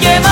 que más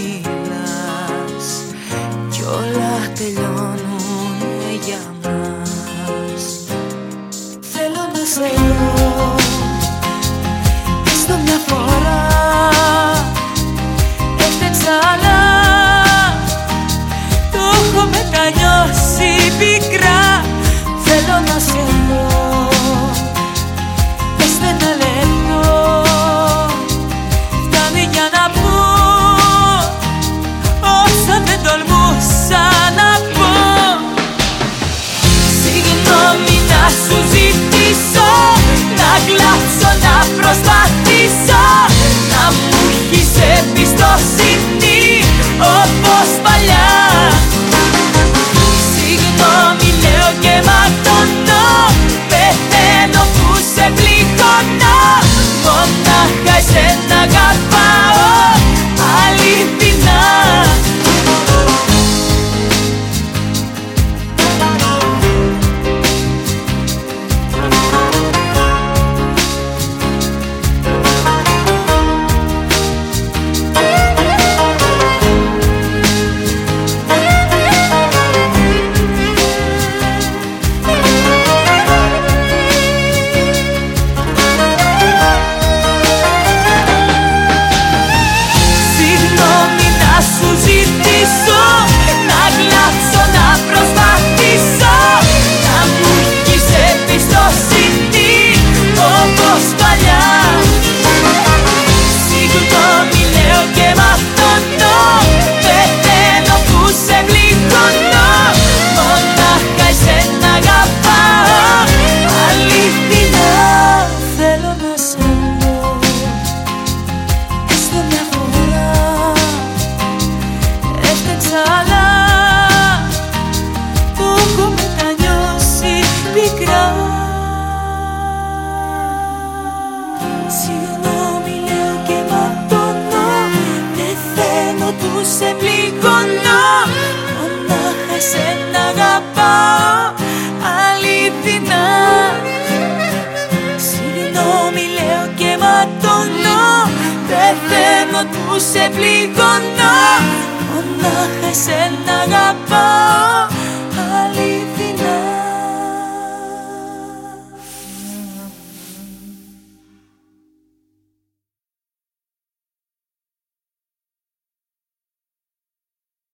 σε πληγώνω. Μονάχα εσένα αγαπάω. Αληθινά Συγγνώμη λέω και ματώνω Πεθαίνω που σε πληγώνω. Μονάχα εσένα αγαπάω